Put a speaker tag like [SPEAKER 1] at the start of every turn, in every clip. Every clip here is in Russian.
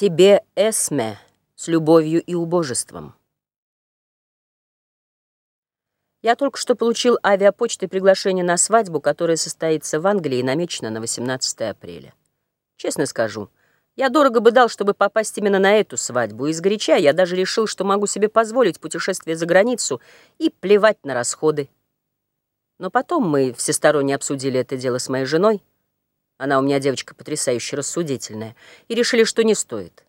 [SPEAKER 1] Тебе, Эсме, с любовью и убожеством. Я только что получил авиапочтой приглашение на свадьбу, которая состоится в Англии и намечена на 18 апреля. Честно скажу, я дорого бы дал, чтобы попасть именно на эту свадьбу. Из горяча я даже решил, что могу себе позволить путешествие за границу и плевать на расходы. Но потом мы всесторонне обсудили это дело с моей женой, она у меня девочка потрясающе рассудительная, и решили, что не стоит.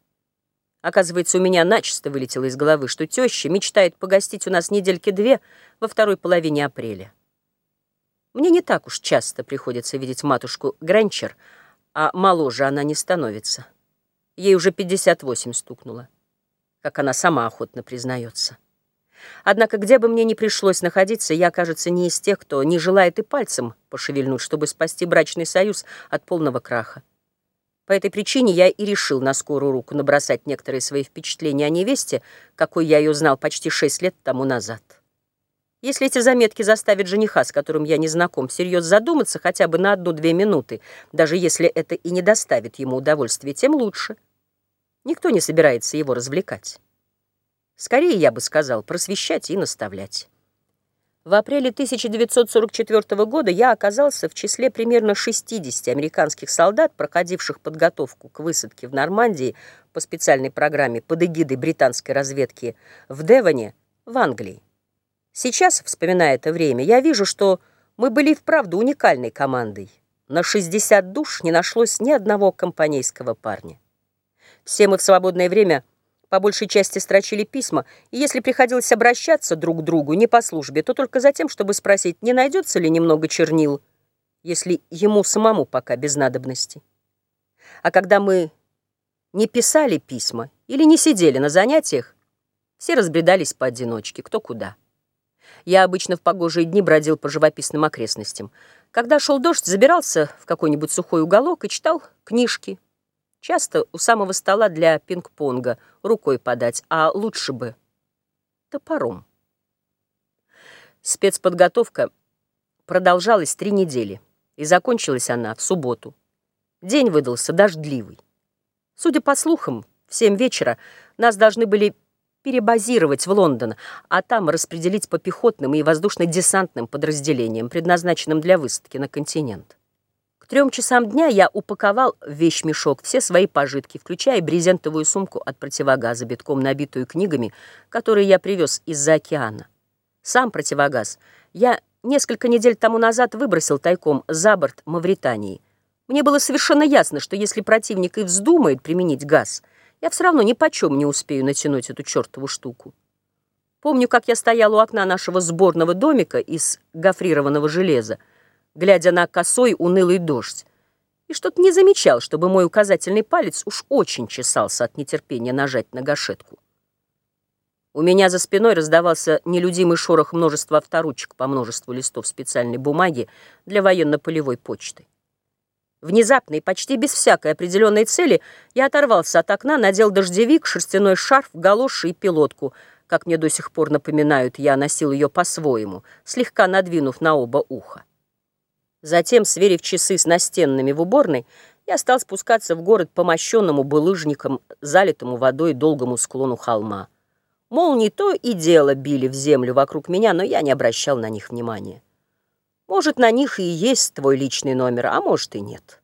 [SPEAKER 1] Оказывается, у меня начисто вылетело из головы, что теща мечтает погостить у нас недельки две во второй половине апреля. Мне не так уж часто приходится видеть матушку Гранчер, а моложе она не становится. Ей уже 58 стукнуло, как она сама охотно признается. Однако, где бы мне ни пришлось находиться, я, кажется, не из тех, кто не желает и пальцем пошевельнуть, чтобы спасти брачный союз от полного краха. По этой причине я и решил на скорую руку набросать некоторые свои впечатления о невесте, какой я ее знал почти шесть лет тому назад. Если эти заметки заставят жениха, с которым я не знаком, всерьез задуматься хотя бы на одну-две минуты, даже если это и не доставит ему удовольствия, тем лучше. Никто не собирается его развлекать. Скорее, я бы сказал, просвещать и наставлять. В апреле 1944 года я оказался в числе примерно 60 американских солдат, проходивших подготовку к высадке в Нормандии по специальной программе под эгидой британской разведки в Девоне, в Англии. Сейчас, вспоминая это время, я вижу, что мы были вправду уникальной командой. На 60 душ не нашлось ни одного компанейского парня. Все мы в свободное время по большей части строчили письма, и если приходилось обращаться друг к другу не по службе, то только за тем, чтобы спросить, не найдется ли немного чернил, если ему самому пока без надобности. А когда мы не писали письма или не сидели на занятиях, все разбредались поодиночке, кто куда. Я обычно в погожие дни бродил по живописным окрестностям. Когда шел дождь, забирался в какой-нибудь сухой уголок и читал книжки, Часто у самого стола для пинг-понга рукой подать, а лучше бы топором. Спецподготовка продолжалась три недели, и закончилась она в субботу. День выдался дождливый. Судя по слухам, в семь вечера нас должны были перебазировать в Лондон, а там распределить по пехотным и воздушно-десантным подразделениям, предназначенным для высадки на континент трем часам дня я упаковал в вещмешок все свои пожитки, включая брезентовую сумку от противогаза, битком набитую книгами, которые я привез из-за океана. Сам противогаз я несколько недель тому назад выбросил тайком за борт Мавритании. Мне было совершенно ясно, что если противник и вздумает применить газ, я все равно ни почем не успею натянуть эту чертову штуку. Помню, как я стоял у окна нашего сборного домика из гофрированного железа, глядя на косой унылый дождь, и что-то не замечал, чтобы мой указательный палец уж очень чесался от нетерпения нажать на гашетку. У меня за спиной раздавался нелюдимый шорох множества авторучек по множеству листов специальной бумаги для военно-полевой почты. Внезапно и почти без всякой определенной цели я оторвался от окна, надел дождевик, шерстяной шарф, галоши и пилотку. Как мне до сих пор напоминают, я носил ее по-своему, слегка надвинув на оба уха. Затем, сверив часы с настенными в уборной, я стал спускаться в город по мощенному булыжникам, залитому водой долгому склону холма. Молнии то и дело били в землю вокруг меня, но я не обращал на них внимания. Может, на них и есть твой личный номер, а может и нет.